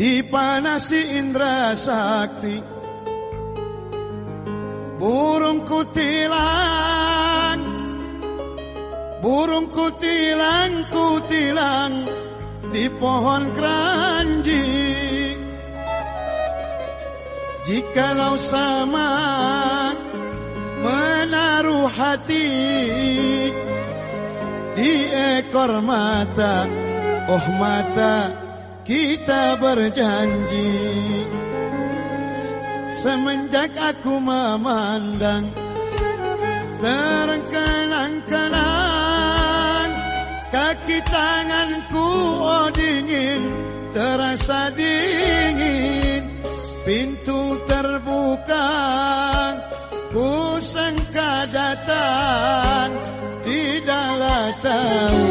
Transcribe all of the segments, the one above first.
dipanasi indra sakti. Burung kutilang burung kutilang kutilang di pohon keranji. Jikalau sama menaruh hati di ekor mata oh mata kita berjanji Semenjak aku memandang Terkenang-kenang Kaki tanganku oh dingin Terasa dingin. Pintu terbuka Ku sangka datang Tidaklah tahu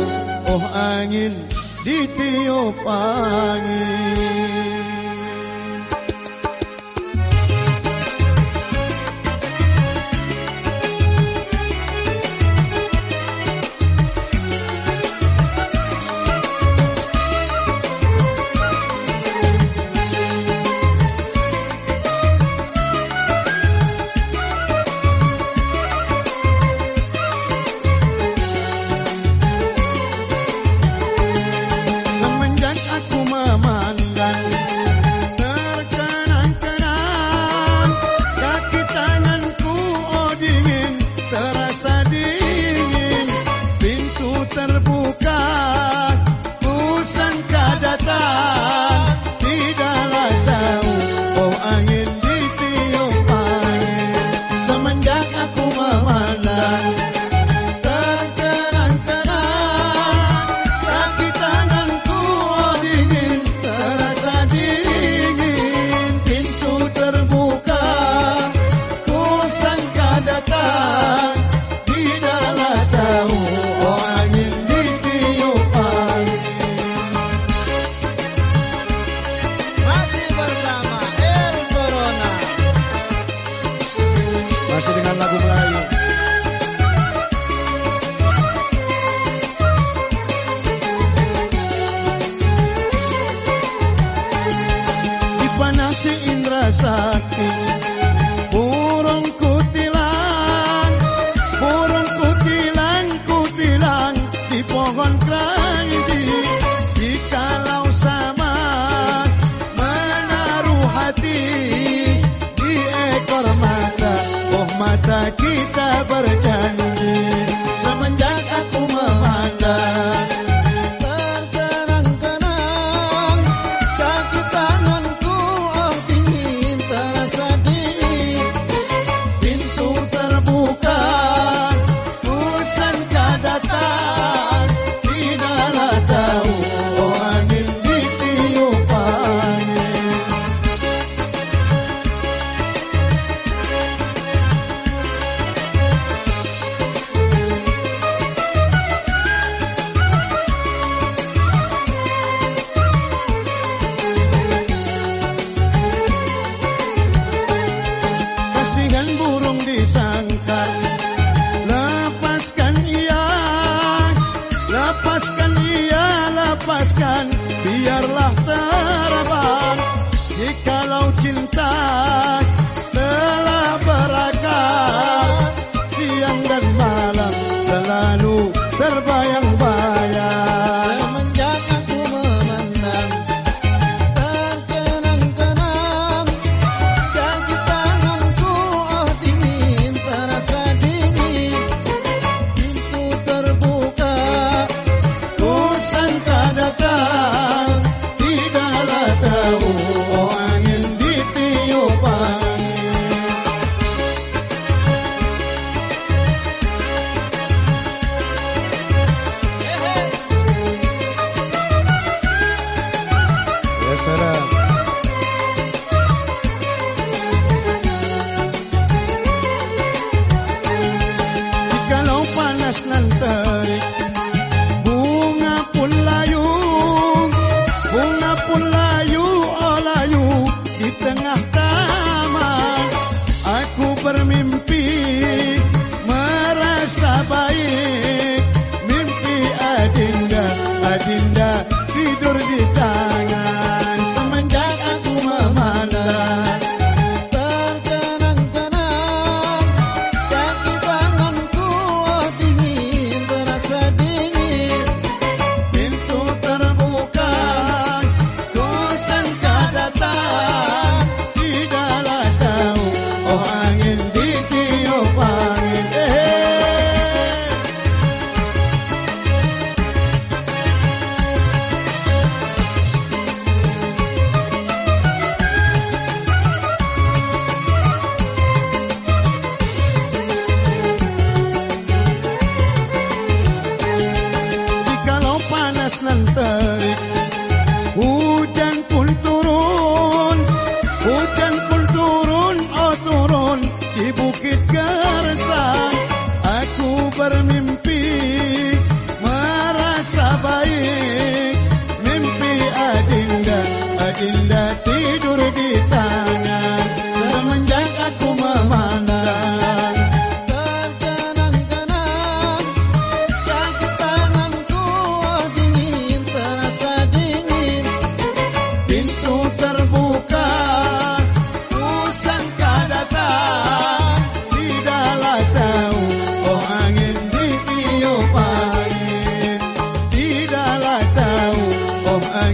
Oh angin ditiup angin si Indra Sakti. Burung kutilan burung kutilan kutilan di pohon keranji. Jikalau sama menaruh hati di ekor mata oh mata kita berjanji.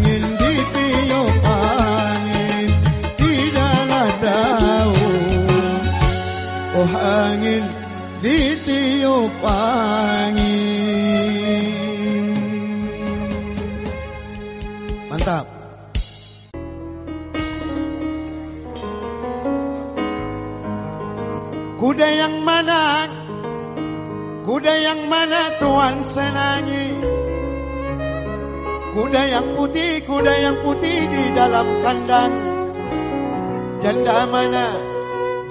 You. dalam kandang. Janda mana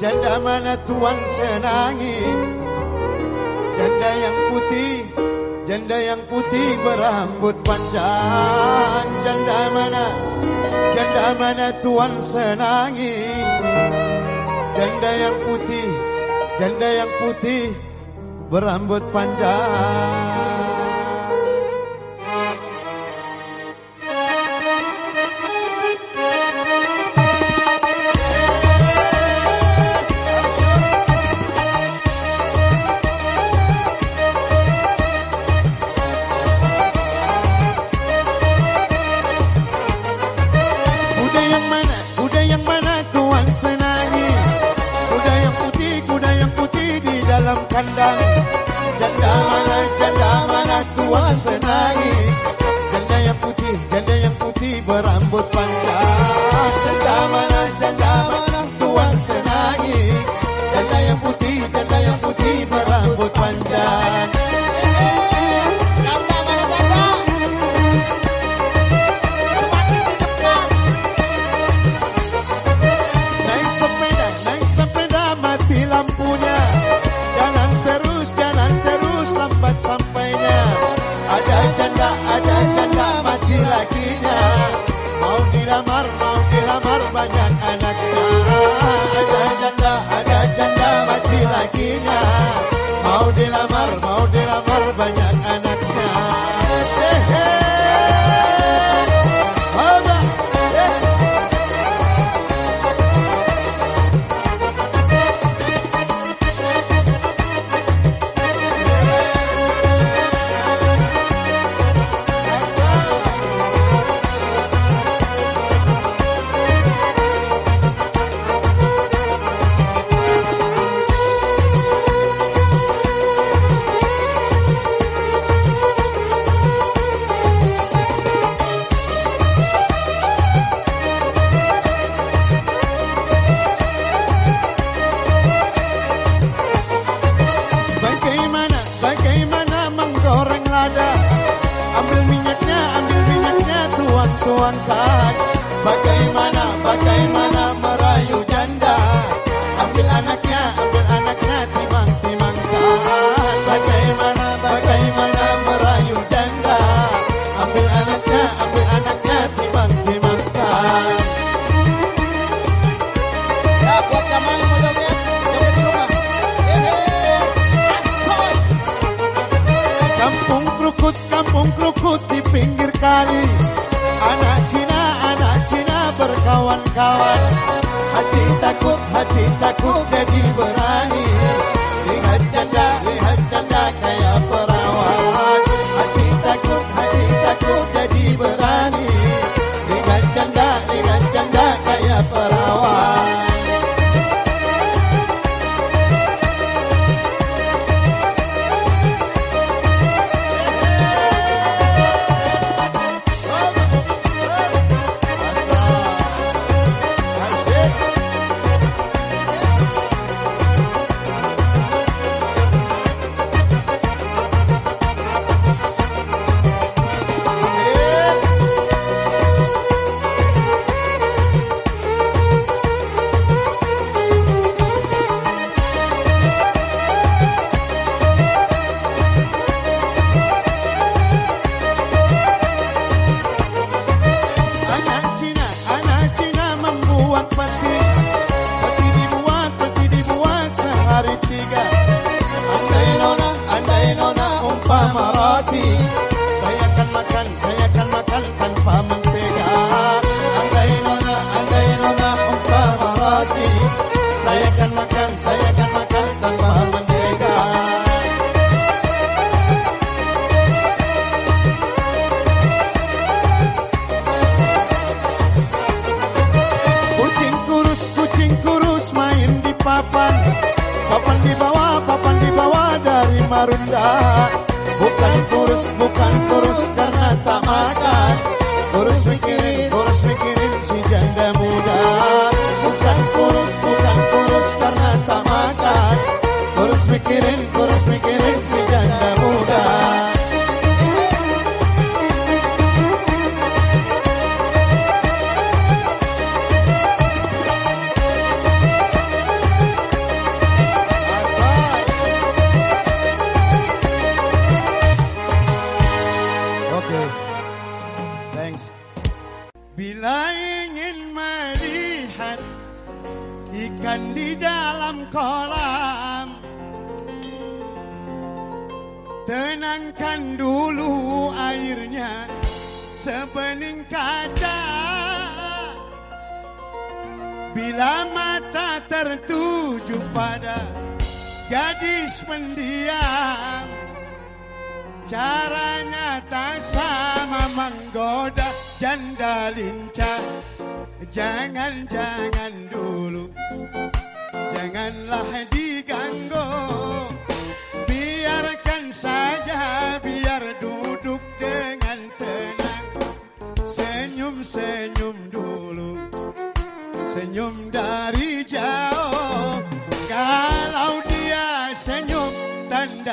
Janda mana tuan senangi? Janda yang putih Janda yang putih berambut panjang. Janda mana Janda mana tuan senangi? Janda yang putih Janda yang putih berambut panjang.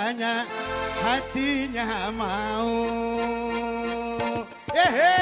Tandanya hatinya mau. Hehe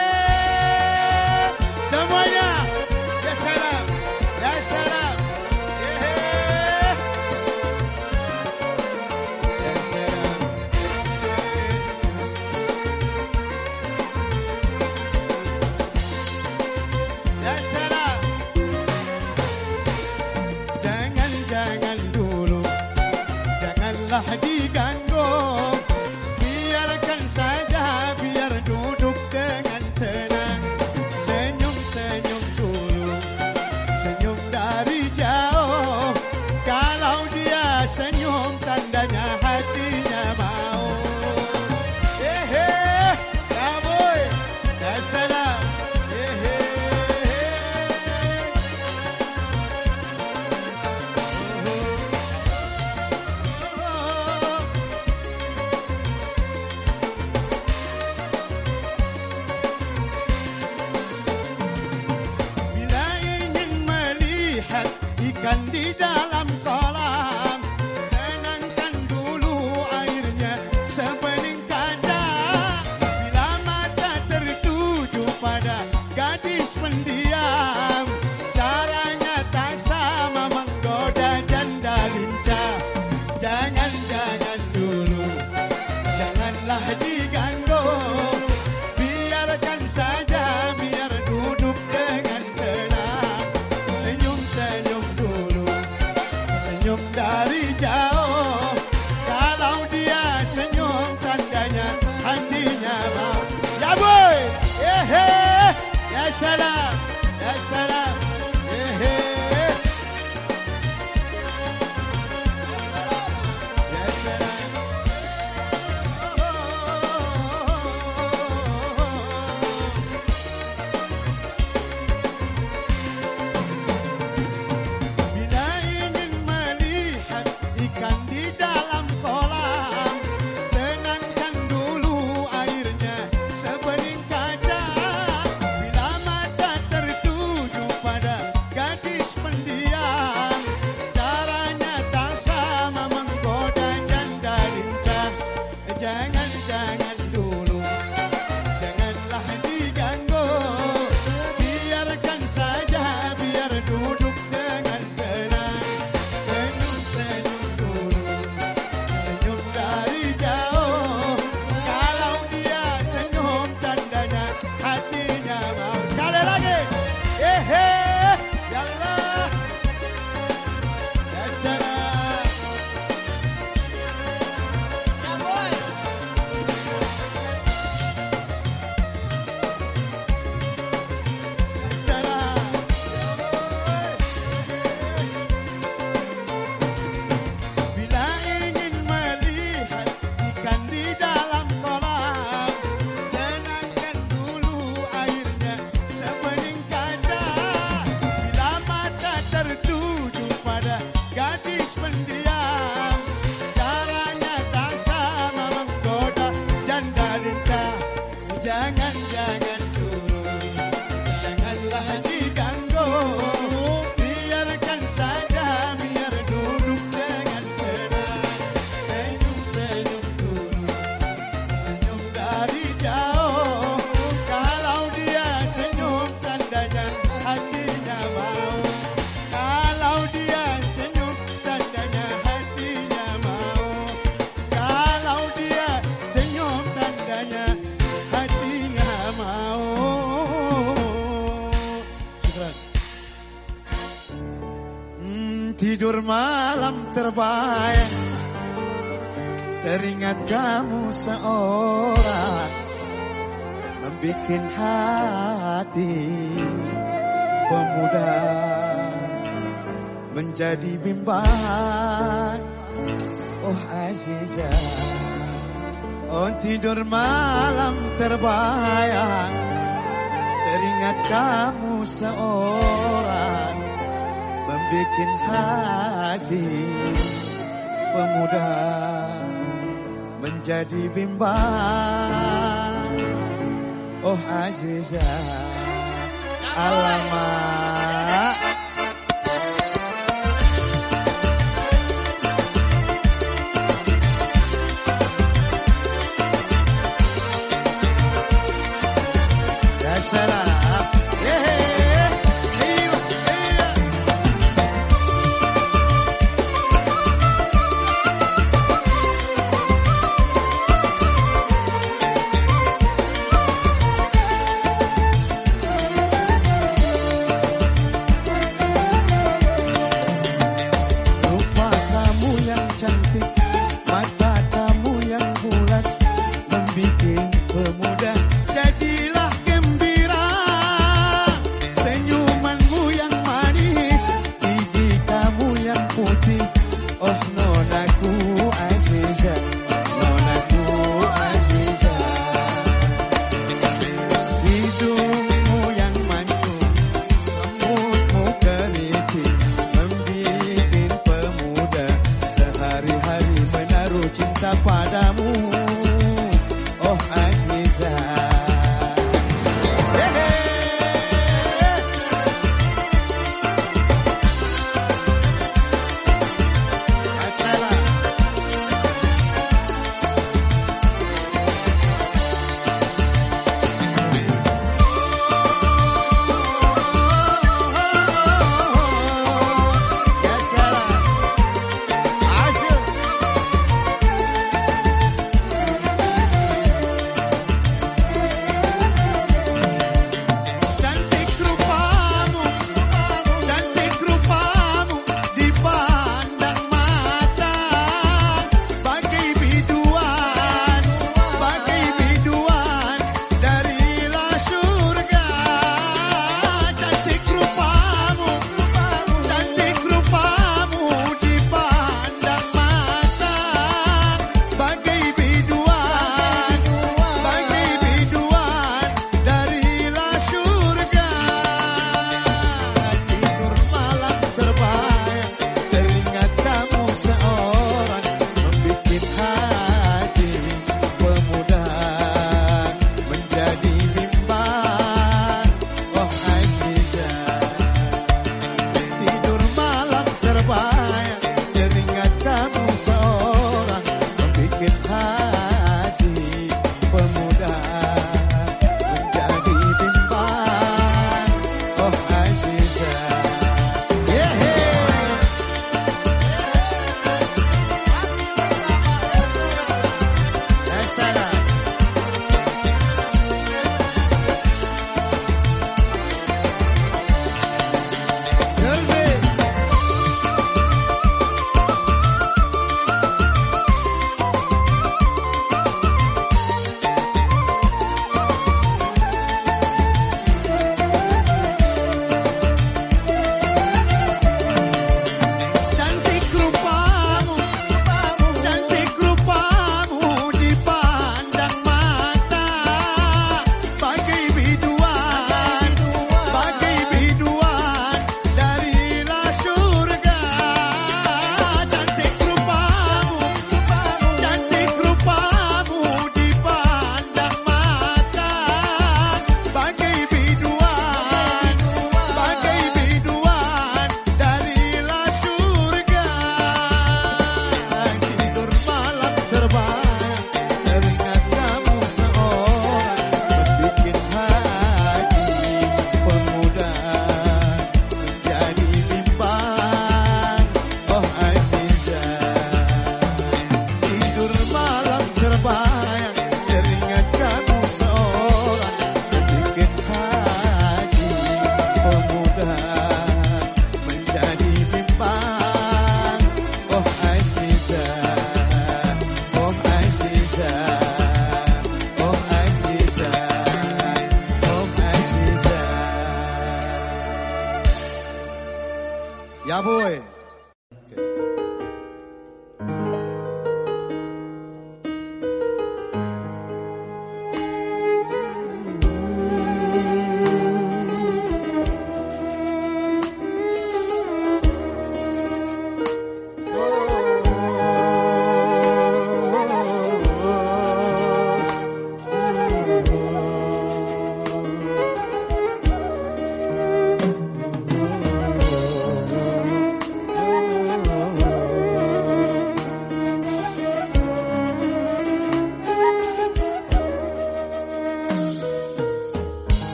malam terbayang Teringat kamu seorang Membikin hati pemuda Menjadi bimbang. Oh Azizah Oh tidur malam terbayang Teringat kamu seorang Membikin hati pemuda Menjadi bimbang. Oh Azizah Alamak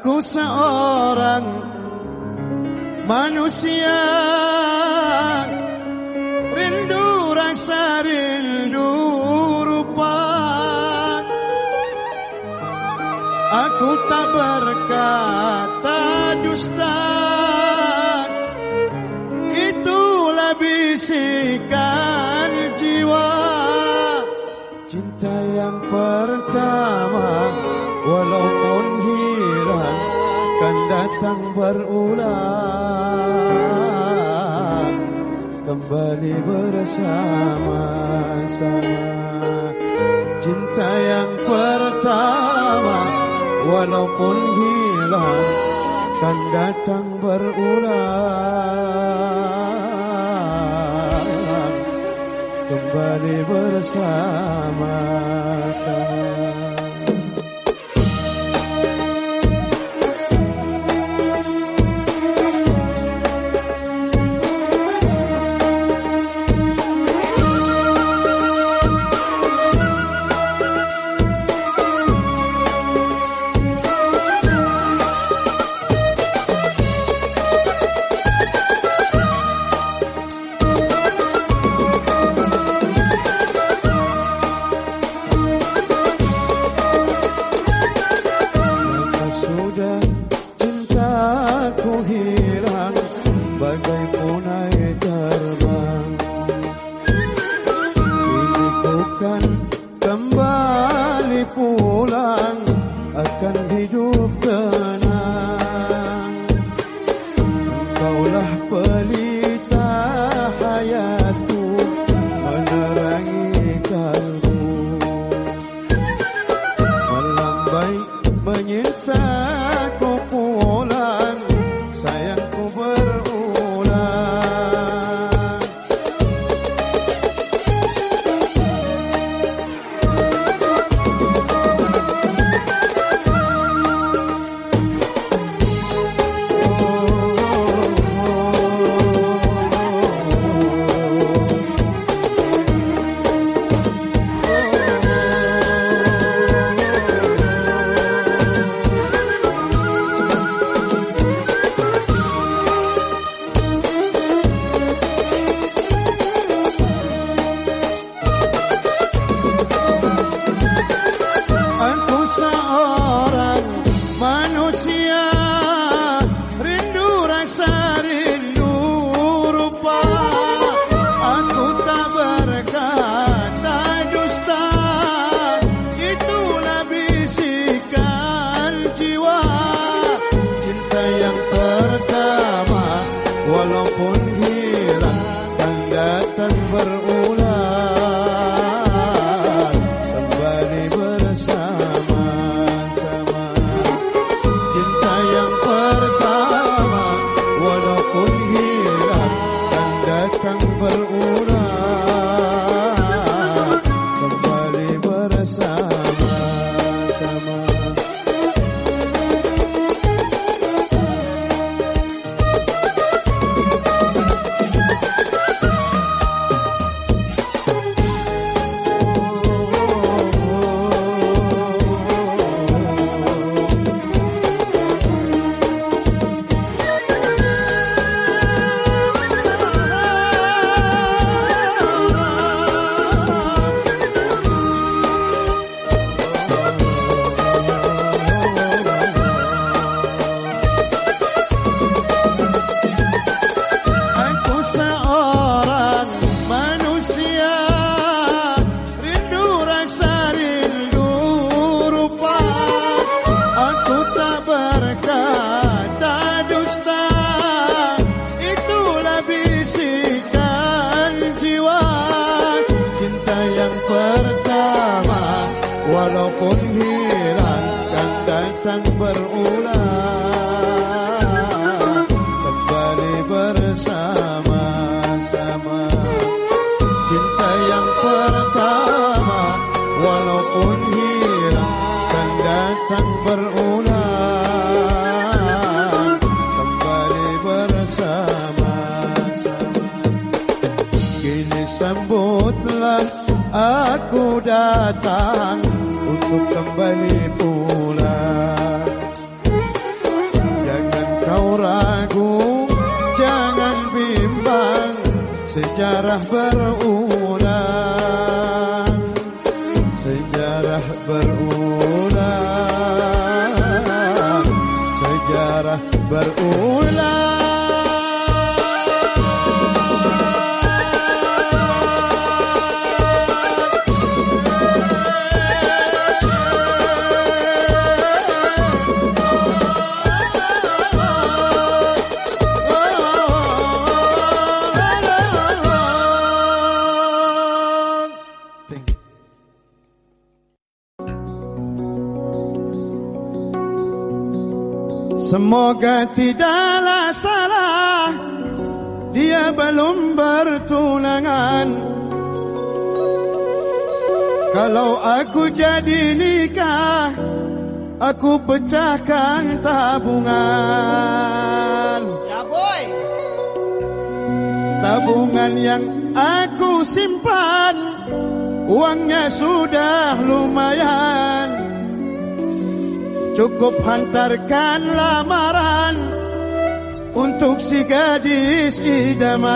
Aku seorang manusia. Rindu rasa rindu rupa. Aku tak berkata dusta. datang berulang. Kembali bersama saya. Cinta yang pertama Walaupun hilang Kan datang berulang. Kembali bersama saya. bye bye. ಆ Semoga tidaklah salah. Dia belum bertunangan. Kalau aku jadi nikah Aku pecahkan tabungan. Ya boy. Tabungan yang aku simpan Uangnya sudah lumayan Cukup hantarkan lamaran Untuk si gadis idaman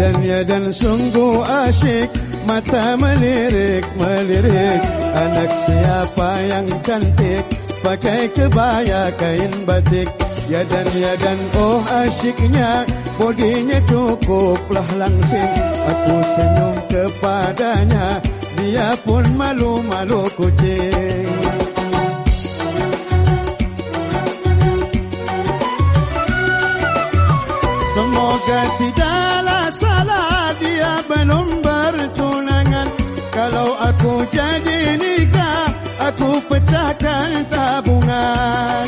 dan ya dan sungguh asyik Mata melirik melirik. Anak siapa yang cantik? Pakai kebaya kain batik. Ya dan ya dan oh asyiknya Bodinya cukuplah langsing. Aku senyum kepadanya Dia pun malu-malu kucing. Semoga dia belum bertunangan Kalau aku jadi nikah Aku pecahkan tabungan.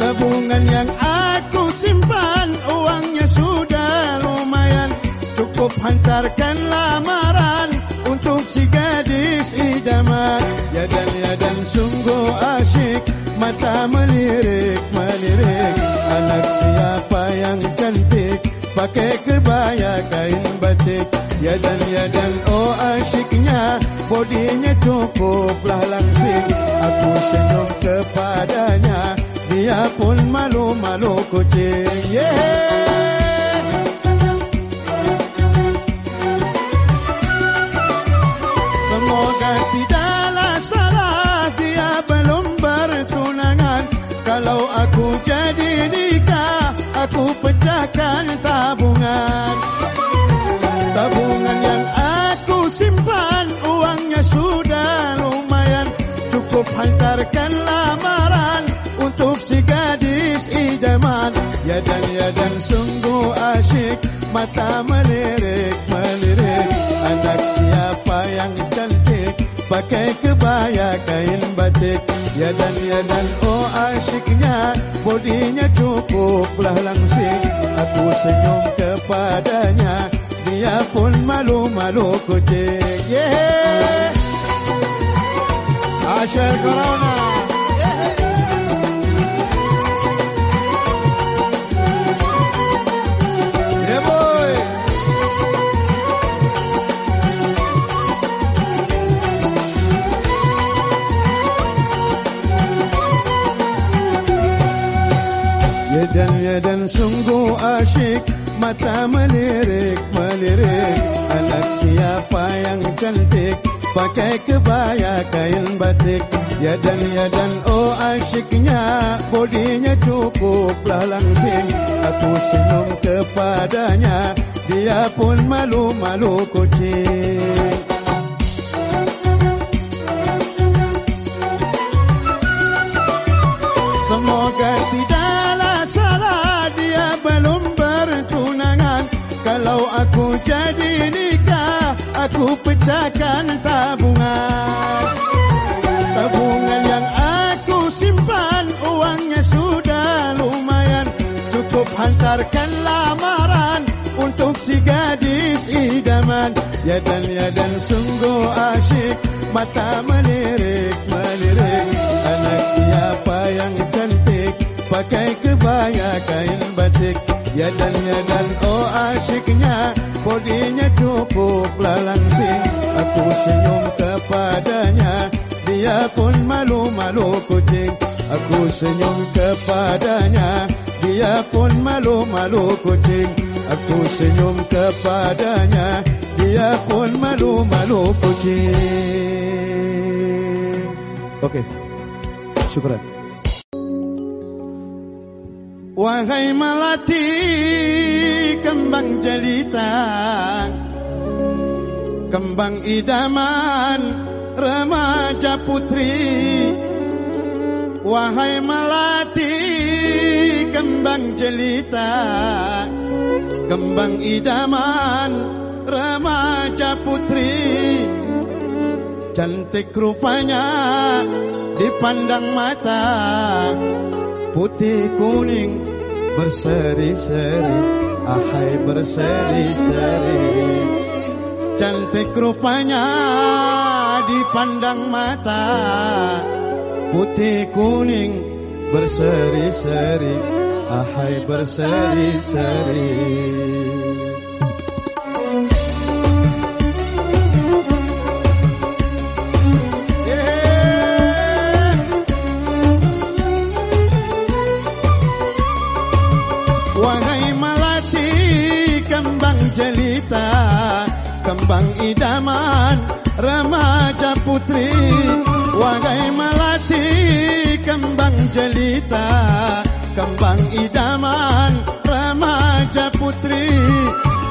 Tabungan yang aku simpan Uangnya sudah lumayan. Cukup hantarkan lamaran Untuk si gadis idaman. Ya dan ya dan sungguh asyik Mata melirik melirik Anak siapa yang Pakai kebaya kain batik. Ya dan ya dan oh asyiknya Bodinya cukuplah langsing. Aku senyum kepadanya Dia pun malu-malu kucing. Yeah! Semoga tidaklah salah dia belum bertunangan. Kalau aku jadi nikah Aku tabungan. Tabungan yang aku simpan Uangnya sudah lumayan. Cukup hantarkan lamaran Untuk si gadis idaman. Ya dan ya dan sungguh asyik Mata melirik melirik. Anak siapa yang cantik Pakai kebaya kain batik. Ya dan ya dan oh asyiknya Bodinya cukuplah langsing Aku senyum kepadanya. Dia pun malu-malu kucing. Yeah. Asyik Corona dan sungguh asyik Mata melirik melirik. Anak siapa yang cantik Pakai kebaya kain batik. Ya dan ya dan oh asyiknya Bodinya cukuplah langsing Aku senyum kepadanya Dia pun malu-malu kucing aku jadi nikah Aku pecahkan tabungan. Tabungan yang aku simpan Uangnya sudah lumayan. Cukup hantarkan lamaran untuk si gadis idaman. Ya dan ya dan sungguh asyik mata melirik melirik Anak siapa yang cantik pakai kebaya kain batik Ya dan ya dan oh asyiknya bodinya cukup langsing Aku senyum kepadanya dia pun malu-malu kucing. Aku senyum kepadanya Dia pun malu-malu kucing. Aku senyum kepadanya Dia pun malu-malu kucing. Oke okay. Syukuran Wahai melati kembang jelita. Kembang idaman remaja putri. Wahai melati kembang jelita. Kembang idaman remaja putri. Cantik rupanya dipandang mata. Putih kuning berseri-seri Ahai berseri-seri Cantik rupanya dipandang mata. Putih kuning berseri-seri Ahai berseri-seri Kembang idaman remaja putri Wahai melati kembang jelita. Kembang idaman remaja putri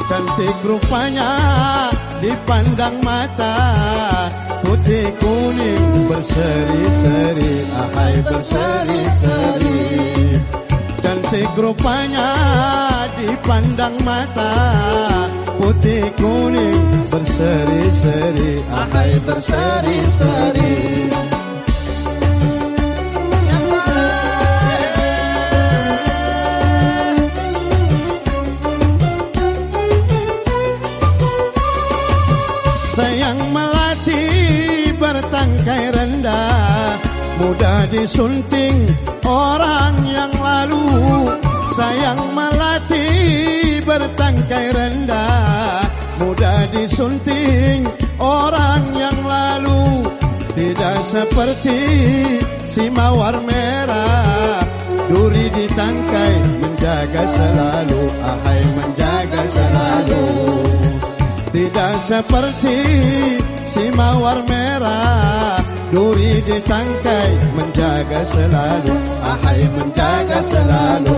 Cantik rupanya dipandang mata. Putih kuning berseri-seri Ahai berseri-seri. Cantik rupanya dipandang mata Putih kuning berseri-seri Ahai berseri-seri Sayang melati bertangkai rendah Mudah disunting orang yang lalu. Sayang melati bertangkai rendah Mudah disunting orang yang lalu. Tidak seperti si mawar merah. Duri ditangkai menjaga selalu. Ahai menjaga selalu. Tidak seperti si mawar merah. Duri ditangkai menjaga selalu. Ahai menjaga selalu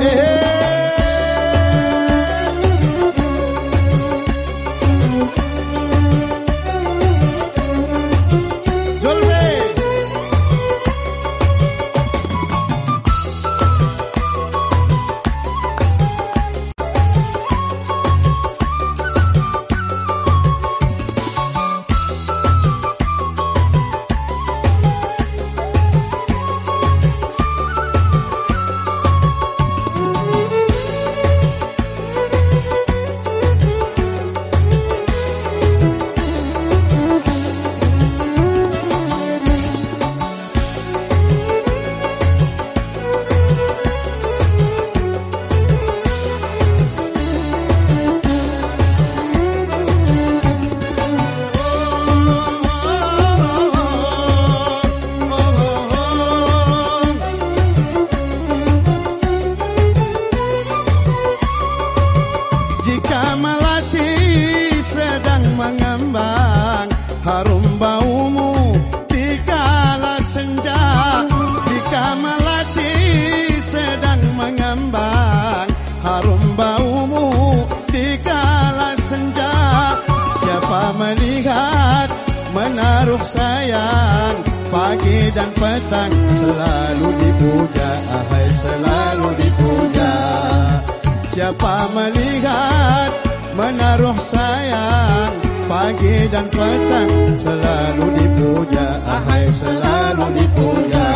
Siapa melihat menaruh sayang Pagi dan petang selalu dipuja. Ahai selalu dipuja.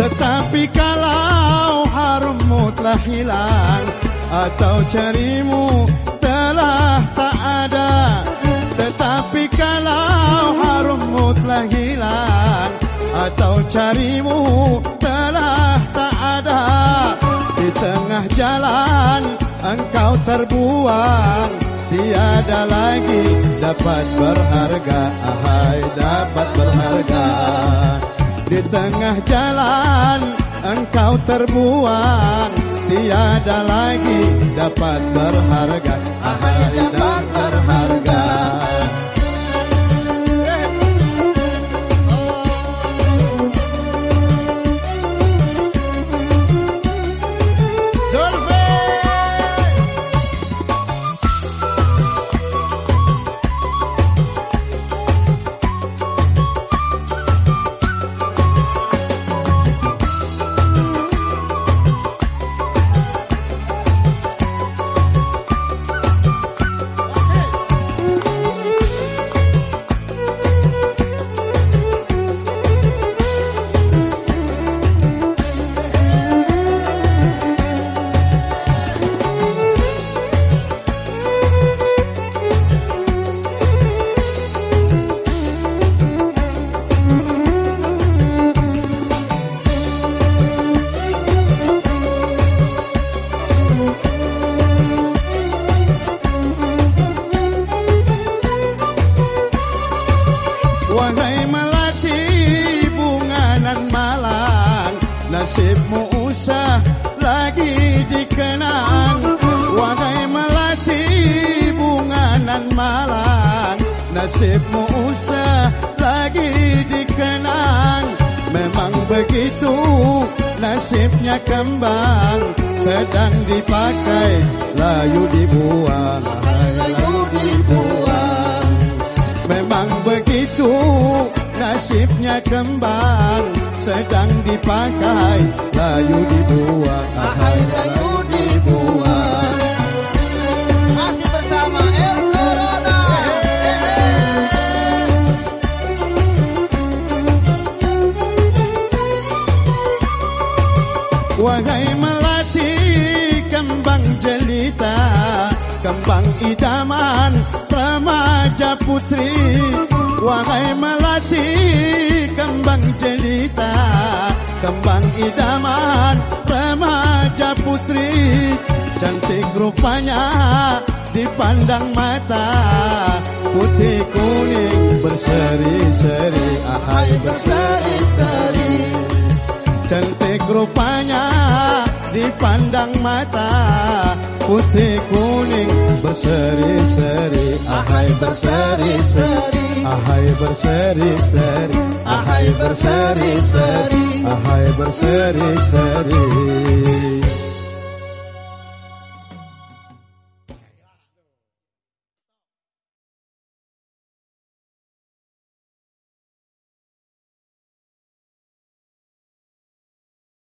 Tetapi kalau harummu telah hilang Atau carimu telah hilang Atau carimu telah tak ada. Di tengah jalan engkau terbuang Tiada lagi dapat berharga. Ahai dapat berharga. Di tengah jalan engkau terbuang Tiada lagi dapat berharga. Ahai dapat nasibnya kembang sedang dipakai layu dibuang ahai layu dibuang Masih bersama El Corona. Wahai melati kembang jelita Kembang idaman remaja putri Wahai melati kembang jelita Kembang idaman remaja putri Cantik rupanya dipandang mata Putih kuning berseri-seri Ahai berseri-seri. Cantik rupanya dipandang mata Putih kuning berseri-seri Ahai berseri-seri Ahai berseri-seri Ahai berseri-seri Ahai berseri-seri